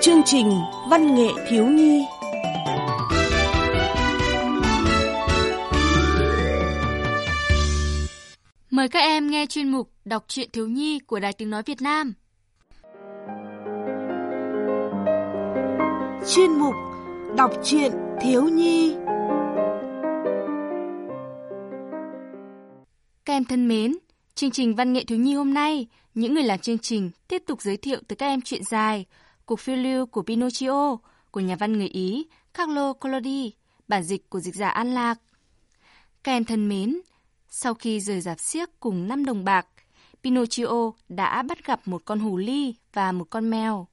Chương trình Văn nghệ thiếu nhi Mời các em nghe chuyên mục Đọc truyện thiếu nhi của Đài Tiếng Nói Việt Nam. Chuyên mục Đọc truyện thiếu nhi Các em thân mến, chương trình Văn nghệ thiếu nhi hôm nay, những người làm chương trình tiếp tục giới thiệu tới các em chuyện dài, cuộc phiêu lưu của Pinocchio của nhà văn người Ý Carlo Collodi, bản dịch của dịch giả An Lạc. Các em thân mến, sau khi rời giạp xiếc cùng năm đồng bạc, Pinocchio đã bắt gặp một con hồ ly và một con mèo.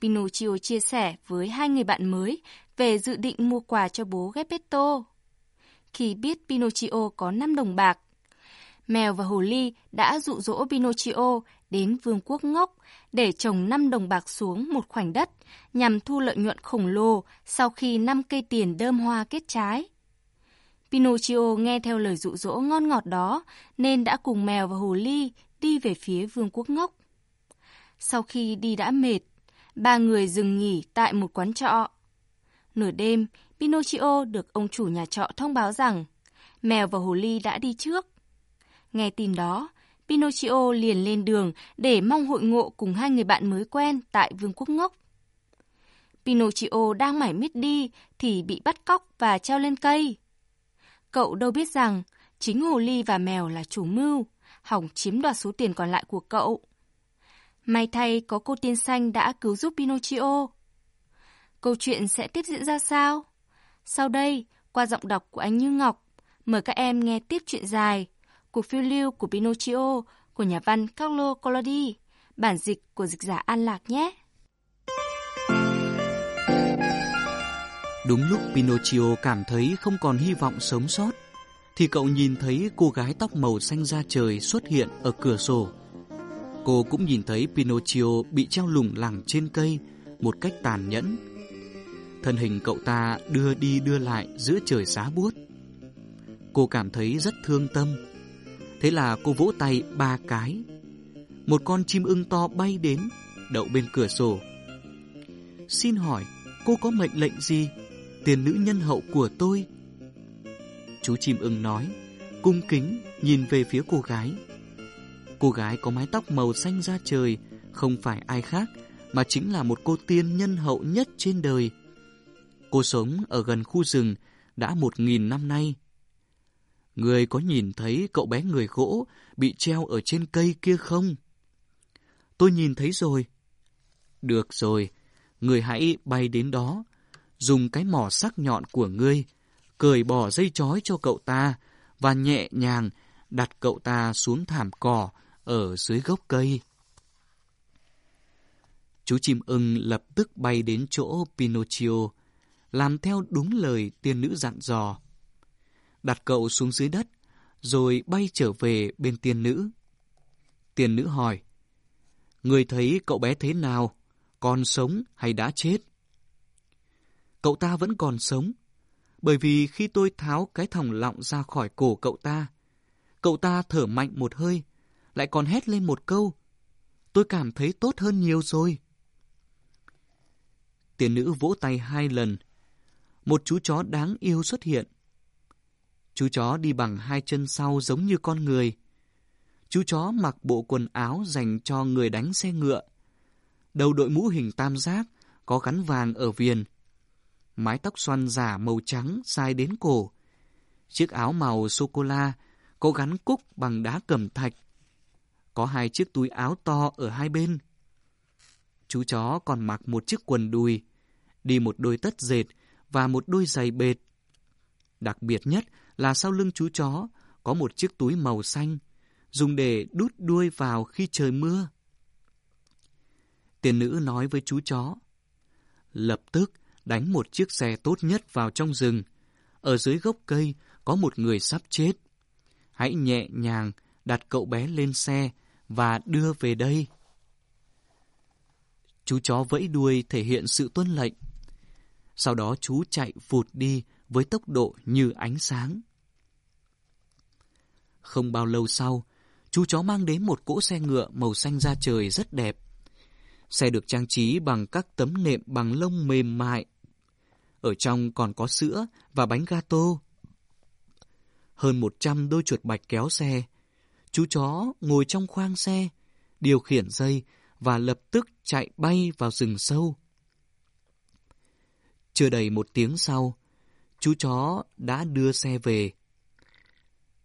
Pinocchio chia sẻ với hai người bạn mới về dự định mua quà cho bố Geppetto. Khi biết Pinocchio có 5 đồng bạc, mèo và hồ ly đã dụ dỗ Pinocchio đến vương quốc ngốc để trồng 5 đồng bạc xuống một khoảnh đất nhằm thu lợi nhuận khổng lồ sau khi 5 cây tiền đơm hoa kết trái. Pinocchio nghe theo lời dụ dỗ ngon ngọt đó nên đã cùng mèo và hồ ly đi về phía vương quốc ngốc. Sau khi đi đã mệt, ba người dừng nghỉ tại một quán trọ. Nửa đêm, Pinocchio được ông chủ nhà trọ thông báo rằng mèo và hồ ly đã đi trước. Nghe tin đó, Pinocchio liền lên đường để mong hội ngộ cùng hai người bạn mới quen tại vương quốc ngốc. Pinocchio đang mải miết đi thì bị bắt cóc và treo lên cây. Cậu đâu biết rằng chính hồ ly và mèo là chủ mưu, hỏng chiếm đoạt số tiền còn lại của cậu. May thay có cô tiên xanh đã cứu giúp Pinocchio. Câu chuyện sẽ tiếp diễn ra sao? Sau đây, qua giọng đọc của anh Như Ngọc, mời các em nghe tiếp chuyện dài, cuộc phiêu lưu của Pinocchio của nhà văn Carlo Collodi, bản dịch của dịch giả An Lạc nhé. Đúng lúc Pinocchio cảm thấy không còn hy vọng sống sót, thì cậu nhìn thấy cô gái tóc màu xanh da trời xuất hiện ở cửa sổ. Cô cũng nhìn thấy Pinocchio bị treo lủng lẳng trên cây một cách tàn nhẫn. Thân hình cậu ta đưa đi đưa lại giữa trời giá buốt. Cô cảm thấy rất thương tâm. Thế là cô vỗ tay ba cái. Một con chim ưng to bay đến, đậu bên cửa sổ. Xin hỏi, cô có mệnh lệnh gì? Tiền nữ nhân hậu của tôi. Chú chim ưng nói, cung kính nhìn về phía cô gái. Cô gái có mái tóc màu xanh da trời, không phải ai khác, mà chính là một cô tiên nhân hậu nhất trên đời. Cô sống ở gần khu rừng đã một nghìn năm nay. Người có nhìn thấy cậu bé người gỗ bị treo ở trên cây kia không? Tôi nhìn thấy rồi. Được rồi, người hãy bay đến đó, dùng cái mỏ sắc nhọn của ngươi, cởi bỏ dây chói cho cậu ta và nhẹ nhàng đặt cậu ta xuống thảm cỏ ở dưới gốc cây. Chú chim ưng lập tức bay đến chỗ Pinocchio, làm theo đúng lời tiên nữ dặn dò. Đặt cậu xuống dưới đất, rồi bay trở về bên tiên nữ. Tiên nữ hỏi, Người thấy cậu bé thế nào? Còn sống hay đã chết? Cậu ta vẫn còn sống, bởi vì khi tôi tháo cái thòng lọng ra khỏi cổ cậu ta, cậu ta thở mạnh một hơi, lại còn hét lên một câu. Tôi cảm thấy tốt hơn nhiều rồi. Tiền nữ vỗ tay hai lần. Một chú chó đáng yêu xuất hiện. Chú chó đi bằng hai chân sau giống như con người. Chú chó mặc bộ quần áo dành cho người đánh xe ngựa. Đầu đội mũ hình tam giác, có gắn vàng ở viền. Mái tóc xoăn giả màu trắng dài đến cổ. Chiếc áo màu sô-cô-la có gắn cúc bằng đá cẩm thạch. Có hai chiếc túi áo to ở hai bên. Chú chó còn mặc một chiếc quần đùi, đi một đôi tất dệt và một đôi giày bệt. Đặc biệt nhất là sau lưng chú chó có một chiếc túi màu xanh, dùng để đút đuôi vào khi trời mưa. Tiền nữ nói với chú chó, lập tức đánh một chiếc xe tốt nhất vào trong rừng. Ở dưới gốc cây có một người sắp chết. Hãy nhẹ nhàng đặt cậu bé lên xe và đưa về đây. Chú chó vẫy đuôi thể hiện sự tuân lệnh. Sau đó chú chạy vụt đi với tốc độ như ánh sáng. Không bao lâu sau, chú chó mang đến một cỗ xe ngựa màu xanh da trời rất đẹp. Xe được trang trí bằng các tấm nệm bằng lông mềm mại. Ở trong còn có sữa và bánh gato. Hơn 100 đôi chuột bạch kéo xe. Chú chó ngồi trong khoang xe, điều khiển dây và lập tức chạy bay vào rừng sâu. Chưa đầy một tiếng sau, chú chó đã đưa xe về.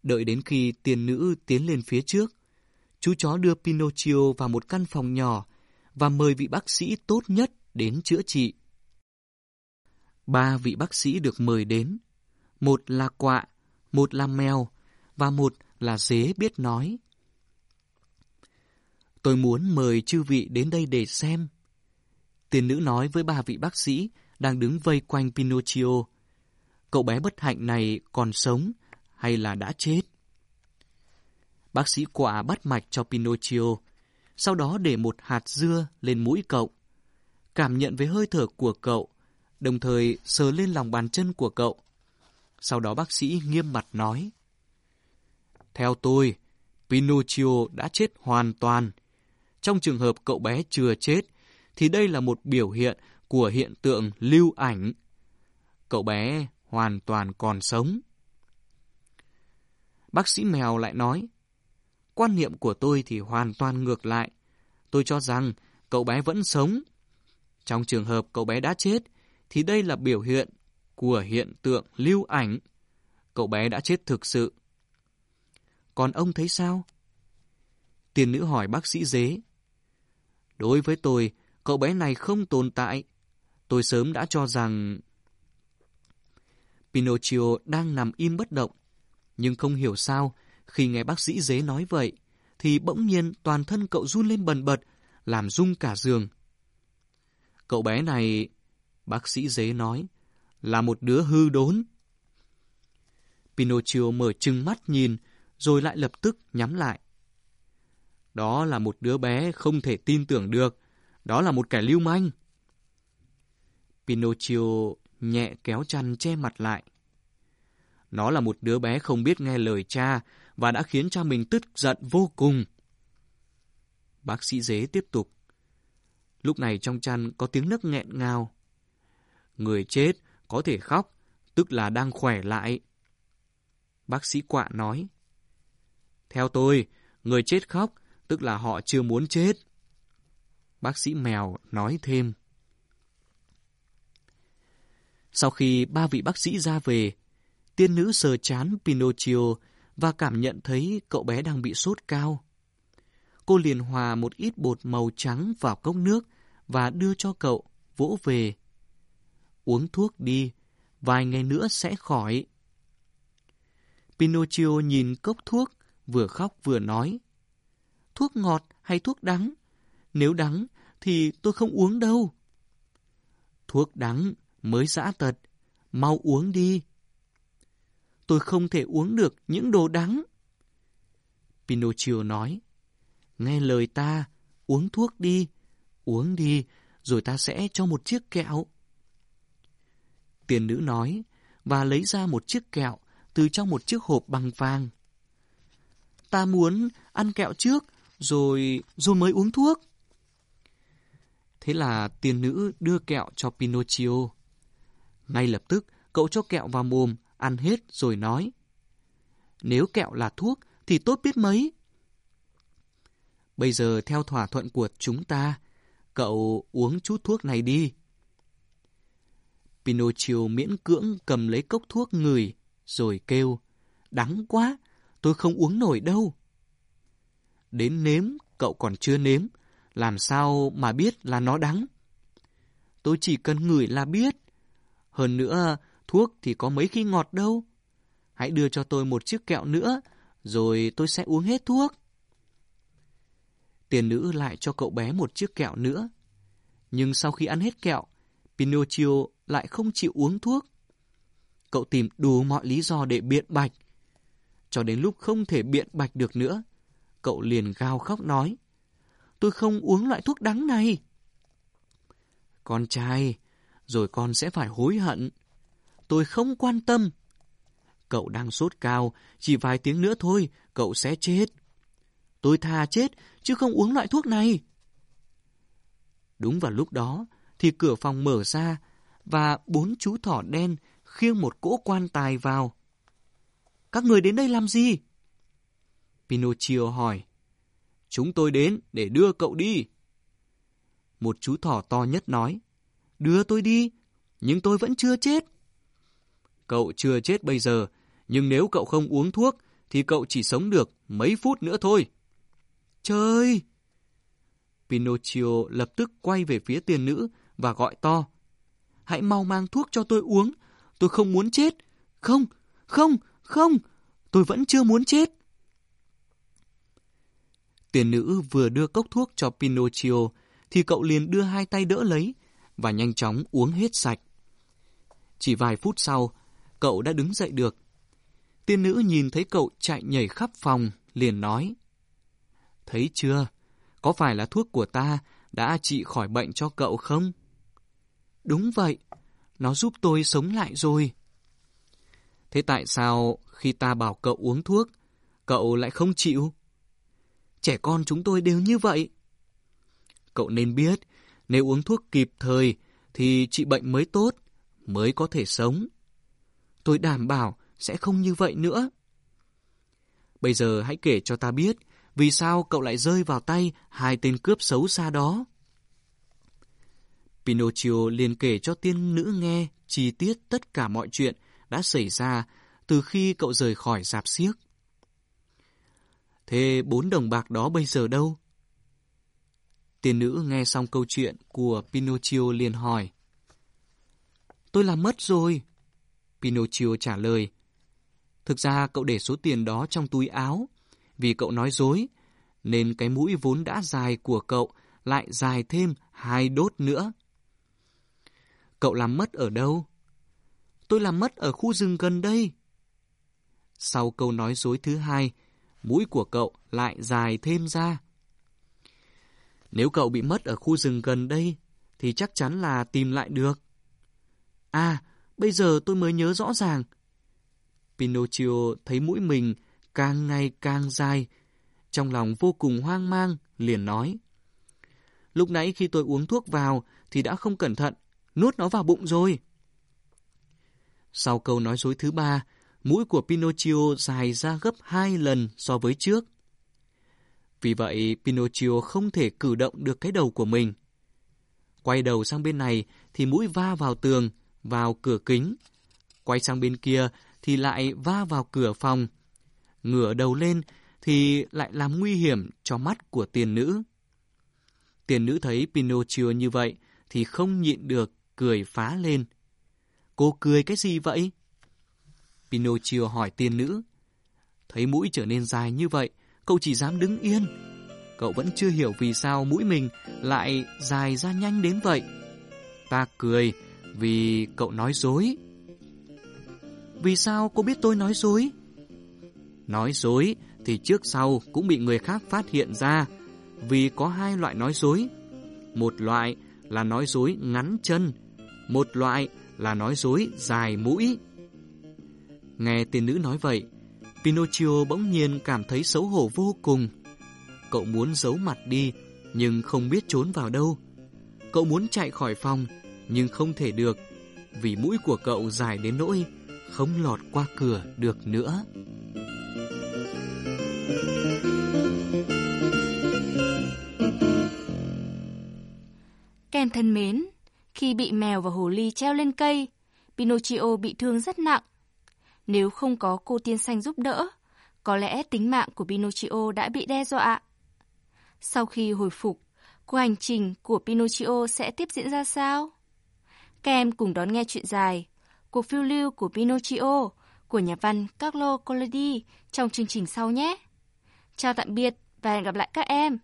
Đợi đến khi tiền nữ tiến lên phía trước, chú chó đưa Pinocchio vào một căn phòng nhỏ và mời vị bác sĩ tốt nhất đến chữa trị. Ba vị bác sĩ được mời đến, một là quạ, một là mèo và một là dế biết nói. Tôi muốn mời chư vị đến đây để xem. Tiền nữ nói với ba vị bác sĩ đang đứng vây quanh Pinocchio. Cậu bé bất hạnh này còn sống hay là đã chết? Bác sĩ quả bắt mạch cho Pinocchio, sau đó để một hạt dưa lên mũi cậu. Cảm nhận với hơi thở của cậu, đồng thời sờ lên lòng bàn chân của cậu. Sau đó bác sĩ nghiêm mặt nói. Theo tôi, Pinocchio đã chết hoàn toàn. Trong trường hợp cậu bé chưa chết, thì đây là một biểu hiện của hiện tượng lưu ảnh. Cậu bé hoàn toàn còn sống. Bác sĩ mèo lại nói, quan niệm của tôi thì hoàn toàn ngược lại. Tôi cho rằng cậu bé vẫn sống. Trong trường hợp cậu bé đã chết, thì đây là biểu hiện của hiện tượng lưu ảnh. Cậu bé đã chết thực sự. Còn ông thấy sao? Tiền nữ hỏi bác sĩ dế. Đối với tôi, cậu bé này không tồn tại. Tôi sớm đã cho rằng... Pinocchio đang nằm im bất động. Nhưng không hiểu sao, khi nghe bác sĩ dế nói vậy, thì bỗng nhiên toàn thân cậu run lên bần bật, làm rung cả giường. Cậu bé này, bác sĩ dế nói, là một đứa hư đốn. Pinocchio mở trừng mắt nhìn, rồi lại lập tức nhắm lại. Đó là một đứa bé không thể tin tưởng được, đó là một kẻ lưu manh. Pinocchio nhẹ kéo chăn che mặt lại. Nó là một đứa bé không biết nghe lời cha và đã khiến cha mình tức giận vô cùng. Bác sĩ dế tiếp tục. Lúc này trong chăn có tiếng nấc nghẹn ngào. Người chết có thể khóc, tức là đang khỏe lại. Bác sĩ quạ nói. Theo tôi, người chết khóc, tức là họ chưa muốn chết. Bác sĩ mèo nói thêm. Sau khi ba vị bác sĩ ra về, tiên nữ sờ chán Pinocchio và cảm nhận thấy cậu bé đang bị sốt cao. Cô liền hòa một ít bột màu trắng vào cốc nước và đưa cho cậu, vỗ về. Uống thuốc đi, vài ngày nữa sẽ khỏi. Pinocchio nhìn cốc thuốc, vừa khóc vừa nói. Thuốc ngọt hay thuốc đắng? Nếu đắng thì tôi không uống đâu. Thuốc đắng mới giã tật, mau uống đi. Tôi không thể uống được những đồ đắng. Pinocchio nói, nghe lời ta, uống thuốc đi, uống đi, rồi ta sẽ cho một chiếc kẹo. Tiền nữ nói, và lấy ra một chiếc kẹo từ trong một chiếc hộp bằng vàng. Ta muốn ăn kẹo trước, rồi rồi mới uống thuốc. Thế là tiền nữ đưa kẹo cho Pinocchio. Ngay lập tức, cậu cho kẹo vào mồm, ăn hết rồi nói. Nếu kẹo là thuốc thì tốt biết mấy. Bây giờ theo thỏa thuận của chúng ta, cậu uống chút thuốc này đi. Pinocchio miễn cưỡng cầm lấy cốc thuốc người, rồi kêu, đắng quá, tôi không uống nổi đâu. Đến nếm, cậu còn chưa nếm, làm sao mà biết là nó đắng? Tôi chỉ cần ngửi là biết. Hơn nữa, thuốc thì có mấy khi ngọt đâu. Hãy đưa cho tôi một chiếc kẹo nữa, rồi tôi sẽ uống hết thuốc. Tiền nữ lại cho cậu bé một chiếc kẹo nữa. Nhưng sau khi ăn hết kẹo, Pinocchio lại không chịu uống thuốc. Cậu tìm đủ mọi lý do để biện bạch. Cho đến lúc không thể biện bạch được nữa, cậu liền gào khóc nói. Tôi không uống loại thuốc đắng này. Con trai, rồi con sẽ phải hối hận. Tôi không quan tâm. Cậu đang sốt cao, chỉ vài tiếng nữa thôi, cậu sẽ chết. Tôi thà chết, chứ không uống loại thuốc này. Đúng vào lúc đó, thì cửa phòng mở ra, và bốn chú thỏ đen khiêng một cỗ quan tài vào. Các người đến đây làm gì? Pinocchio hỏi. Chúng tôi đến để đưa cậu đi. Một chú thỏ to nhất nói. Đưa tôi đi, nhưng tôi vẫn chưa chết. Cậu chưa chết bây giờ, nhưng nếu cậu không uống thuốc, thì cậu chỉ sống được mấy phút nữa thôi. Trời! Pinocchio lập tức quay về phía tiền nữ và gọi to. Hãy mau mang thuốc cho tôi uống, tôi không muốn chết. Không, không, không, tôi vẫn chưa muốn chết. Tiền nữ vừa đưa cốc thuốc cho Pinocchio, thì cậu liền đưa hai tay đỡ lấy và nhanh chóng uống hết sạch. Chỉ vài phút sau, cậu đã đứng dậy được. Tiên nữ nhìn thấy cậu chạy nhảy khắp phòng, liền nói. Thấy chưa, có phải là thuốc của ta đã trị khỏi bệnh cho cậu không? Đúng vậy, nó giúp tôi sống lại rồi. Thế tại sao khi ta bảo cậu uống thuốc, cậu lại không chịu? Trẻ con chúng tôi đều như vậy. Cậu nên biết, nếu uống thuốc kịp thời thì trị bệnh mới tốt, mới có thể sống. Tôi đảm bảo sẽ không như vậy nữa. Bây giờ hãy kể cho ta biết, vì sao cậu lại rơi vào tay hai tên cướp xấu xa đó. Pinocchio liền kể cho tiên nữ nghe chi tiết tất cả mọi chuyện đã xảy ra từ khi cậu rời khỏi giạp xiếc. Thế bốn đồng bạc đó bây giờ đâu? Tiên nữ nghe xong câu chuyện của Pinocchio liền hỏi. Tôi làm mất rồi. Pinocchio trả lời. Thực ra cậu để số tiền đó trong túi áo. Vì cậu nói dối, nên cái mũi vốn đã dài của cậu lại dài thêm hai đốt nữa. Cậu làm mất ở đâu? Tôi làm mất ở khu rừng gần đây. Sau câu nói dối thứ hai, mũi của cậu lại dài thêm ra. Nếu cậu bị mất ở khu rừng gần đây, thì chắc chắn là tìm lại được. À, bây giờ tôi mới nhớ rõ ràng. Pinocchio thấy mũi mình càng ngày càng dài, trong lòng vô cùng hoang mang, liền nói. Lúc nãy khi tôi uống thuốc vào thì đã không cẩn thận, nuốt nó vào bụng rồi. Sau câu nói dối thứ ba, mũi của Pinocchio dài ra gấp hai lần so với trước. Vì vậy, Pinocchio không thể cử động được cái đầu của mình. Quay đầu sang bên này thì mũi va vào tường, vào cửa kính. Quay sang bên kia thì lại va vào cửa phòng. Ngửa đầu lên thì lại làm nguy hiểm cho mắt của tiền nữ. Tiền nữ thấy Pinocchio như vậy thì không nhịn được, cười phá lên. Cô cười cái gì vậy? Pinocchio hỏi tiên nữ. Thấy mũi trở nên dài như vậy, cậu chỉ dám đứng yên. Cậu vẫn chưa hiểu vì sao mũi mình lại dài ra nhanh đến vậy. Ta cười vì cậu nói dối. Vì sao cô biết tôi nói dối? Nói dối thì trước sau cũng bị người khác phát hiện ra vì có hai loại nói dối. Một loại là nói dối ngắn chân, một loại là nói dối dài mũi. Nghe tiền nữ nói vậy, Pinocchio bỗng nhiên cảm thấy xấu hổ vô cùng. Cậu muốn giấu mặt đi, nhưng không biết trốn vào đâu. Cậu muốn chạy khỏi phòng, nhưng không thể được, vì mũi của cậu dài đến nỗi không lọt qua cửa được nữa. Ken thân mến, khi bị mèo và hồ ly treo lên cây, Pinocchio bị thương rất nặng. Nếu không có cô tiên xanh giúp đỡ, có lẽ tính mạng của Pinocchio đã bị đe dọa. Sau khi hồi phục, cuộc hành trình của Pinocchio sẽ tiếp diễn ra sao? Các em cùng đón nghe chuyện dài Cuộc phiêu lưu của Pinocchio, của nhà văn Carlo Collodi trong chương trình sau nhé. Chào tạm biệt và hẹn gặp lại các em.